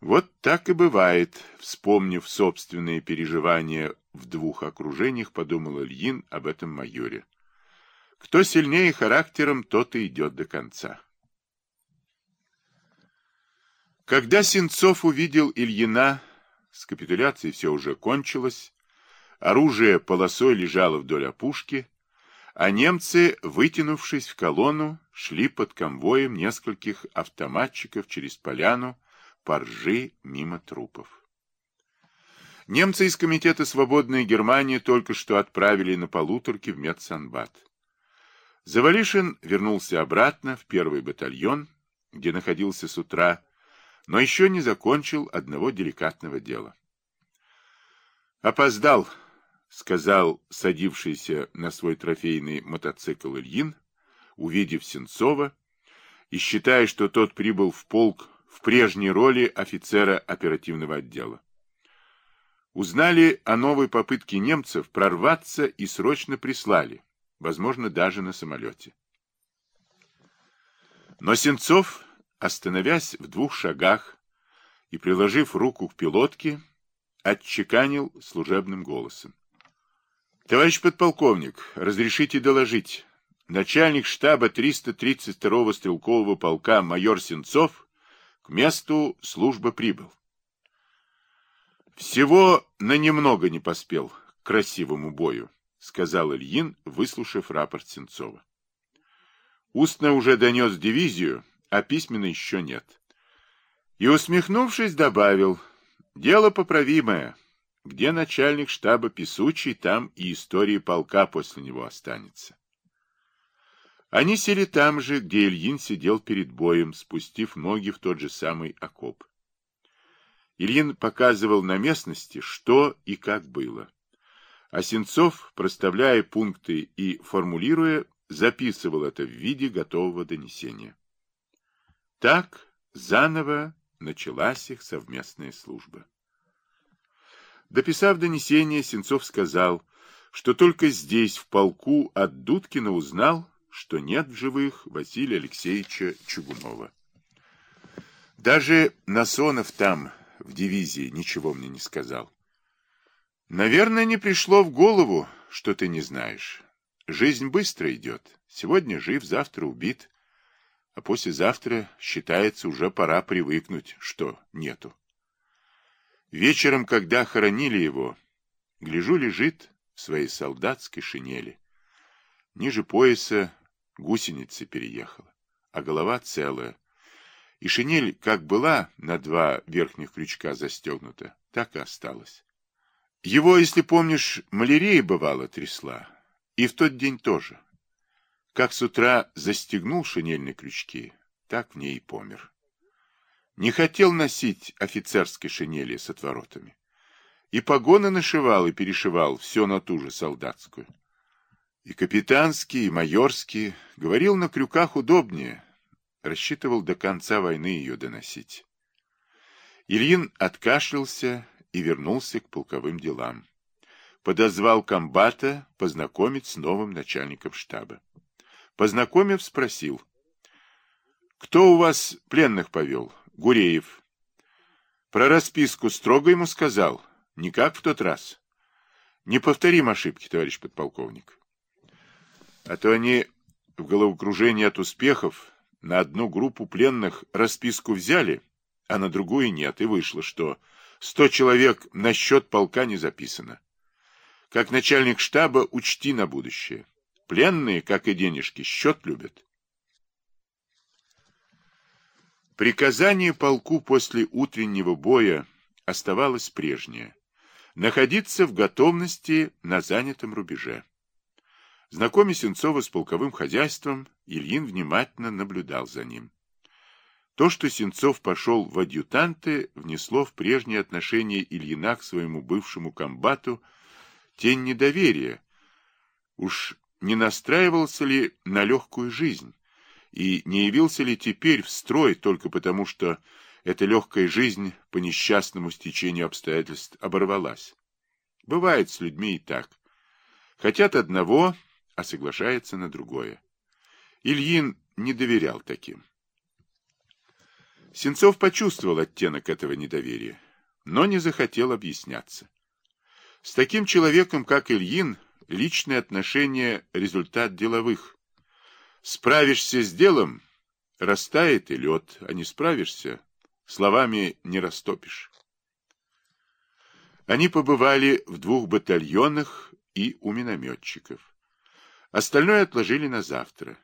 Вот так и бывает, вспомнив собственные переживания в двух окружениях, подумал Ильин об этом майоре. Кто сильнее характером, тот и идет до конца. Когда Сенцов увидел Ильина, с капитуляцией все уже кончилось, оружие полосой лежало вдоль опушки, а немцы, вытянувшись в колонну, шли под конвоем нескольких автоматчиков через поляну, поржи мимо трупов. Немцы из Комитета «Свободная Германия» только что отправили на полуторки в медсанбат. Завалишин вернулся обратно в первый батальон, где находился с утра, но еще не закончил одного деликатного дела. «Опоздал», — сказал садившийся на свой трофейный мотоцикл Ильин, увидев Сенцова, и считая, что тот прибыл в полк в прежней роли офицера оперативного отдела. Узнали о новой попытке немцев прорваться и срочно прислали, возможно, даже на самолете. Но Сенцов, остановясь в двух шагах и приложив руку к пилотке, отчеканил служебным голосом. Товарищ подполковник, разрешите доложить. Начальник штаба 332-го стрелкового полка майор Сенцов к месту службы прибыл. Всего на немного не поспел к красивому бою, сказал Ильин, выслушав рапорт Сенцова. Устно уже донес дивизию, а письменно еще нет. И, усмехнувшись, добавил, дело поправимое. Где начальник штаба Песучий, там и история полка после него останется. Они сели там же, где Ильин сидел перед боем, спустив ноги в тот же самый окоп. Ильин показывал на местности, что и как было. А Сенцов, проставляя пункты и формулируя, записывал это в виде готового донесения. Так заново началась их совместная служба. Дописав донесение, Сенцов сказал, что только здесь, в полку, от Дудкина узнал, что нет в живых Василия Алексеевича Чугунова. Даже Насонов там, в дивизии, ничего мне не сказал. Наверное, не пришло в голову, что ты не знаешь. Жизнь быстро идет. Сегодня жив, завтра убит. А послезавтра, считается, уже пора привыкнуть, что нету. Вечером, когда хоронили его, гляжу, лежит в своей солдатской шинели. Ниже пояса гусеница переехала, а голова целая. И шинель, как была на два верхних крючка застегнута, так и осталась. Его, если помнишь, малярия бывало трясла. И в тот день тоже. Как с утра застегнул шинельные крючки, так в ней и помер. Не хотел носить офицерской шинели с отворотами. И погоны нашивал и перешивал все на ту же солдатскую. И капитанский, и майорский. Говорил, на крюках удобнее. Рассчитывал до конца войны ее доносить. Ильин откашлялся и вернулся к полковым делам. Подозвал комбата познакомить с новым начальником штаба. Познакомив, спросил. «Кто у вас пленных повел?» «Гуреев». Про расписку строго ему сказал. Не как в тот раз. Не повторим ошибки, товарищ подполковник. А то они в головокружении от успехов на одну группу пленных расписку взяли, а на другую нет, и вышло, что сто человек на счет полка не записано. Как начальник штаба учти на будущее. Пленные, как и денежки, счет любят. Приказание полку после утреннего боя оставалось прежнее – находиться в готовности на занятом рубеже. Знакомя Сенцова с полковым хозяйством, Ильин внимательно наблюдал за ним. То, что Сенцов пошел в адъютанты, внесло в прежнее отношение Ильина к своему бывшему комбату тень недоверия. Уж не настраивался ли на легкую жизнь, и не явился ли теперь в строй только потому, что эта легкая жизнь по несчастному стечению обстоятельств оборвалась. Бывает с людьми и так. Хотят одного, а соглашается на другое. Ильин не доверял таким. Сенцов почувствовал оттенок этого недоверия, но не захотел объясняться. С таким человеком, как Ильин, личные отношения – результат деловых. Справишься с делом – растает и лед, а не справишься – словами не растопишь. Они побывали в двух батальонах и у минометчиков. Остальное отложили на завтра.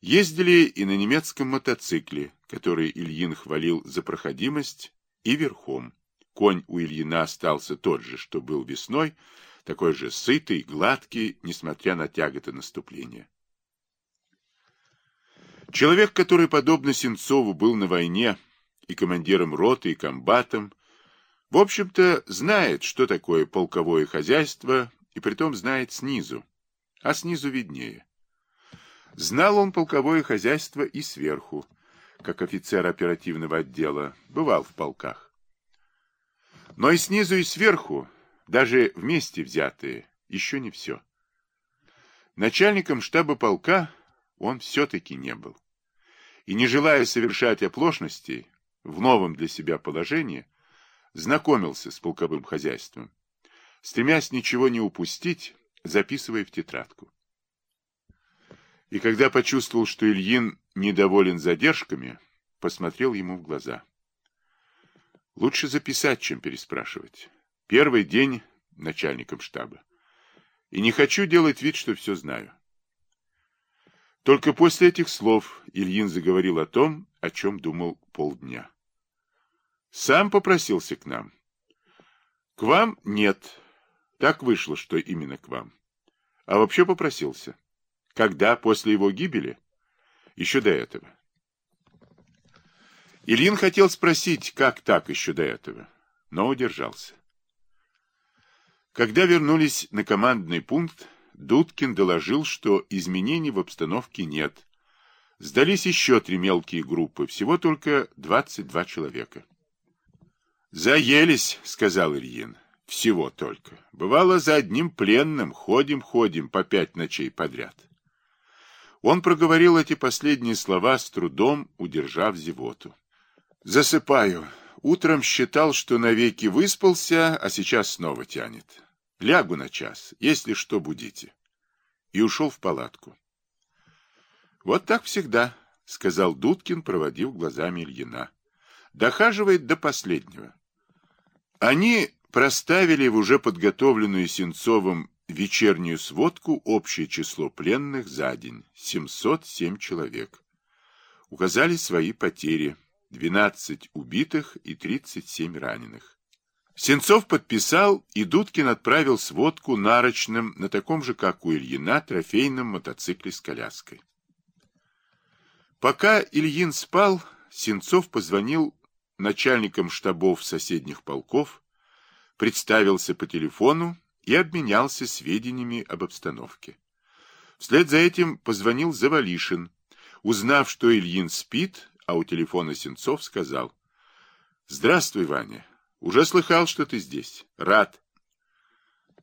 Ездили и на немецком мотоцикле, который Ильин хвалил за проходимость, и верхом. Конь у Ильина остался тот же, что был весной, такой же сытый, гладкий, несмотря на тяготы наступления. Человек, который, подобно Сенцову, был на войне и командиром роты, и комбатом, в общем-то, знает, что такое полковое хозяйство, и притом знает снизу, а снизу виднее. Знал он полковое хозяйство и сверху, как офицер оперативного отдела, бывал в полках. Но и снизу, и сверху, даже вместе взятые, еще не все. Начальником штаба полка он все-таки не был. И не желая совершать оплошностей в новом для себя положении, знакомился с полковым хозяйством, стремясь ничего не упустить, записывая в тетрадку. И когда почувствовал, что Ильин недоволен задержками, посмотрел ему в глаза. Лучше записать, чем переспрашивать. Первый день начальником штаба. И не хочу делать вид, что все знаю. Только после этих слов Ильин заговорил о том, о чем думал полдня. Сам попросился к нам. К вам нет. Так вышло, что именно к вам. А вообще попросился. Когда? После его гибели? Еще до этого. Ильин хотел спросить, как так еще до этого, но удержался. Когда вернулись на командный пункт, Дудкин доложил, что изменений в обстановке нет. Сдались еще три мелкие группы, всего только 22 человека. «Заелись», — сказал Ильин. «Всего только. Бывало, за одним пленным ходим-ходим по пять ночей подряд». Он проговорил эти последние слова с трудом, удержав зевоту. «Засыпаю. Утром считал, что навеки выспался, а сейчас снова тянет. Лягу на час, если что, будите». И ушел в палатку. «Вот так всегда», — сказал Дудкин, проводив глазами Ильина. «Дохаживает до последнего». Они проставили в уже подготовленную Сенцовым вечернюю сводку общее число пленных за день – 707 человек. Указали свои потери – 12 убитых и 37 раненых. Сенцов подписал, и Дудкин отправил сводку нарочным на таком же, как у Ильина, трофейном мотоцикле с коляской. Пока Ильин спал, Сенцов позвонил начальником штабов соседних полков, представился по телефону и обменялся сведениями об обстановке. Вслед за этим позвонил Завалишин. Узнав, что Ильин спит, а у телефона Сенцов сказал, «Здравствуй, Ваня. Уже слыхал, что ты здесь. Рад.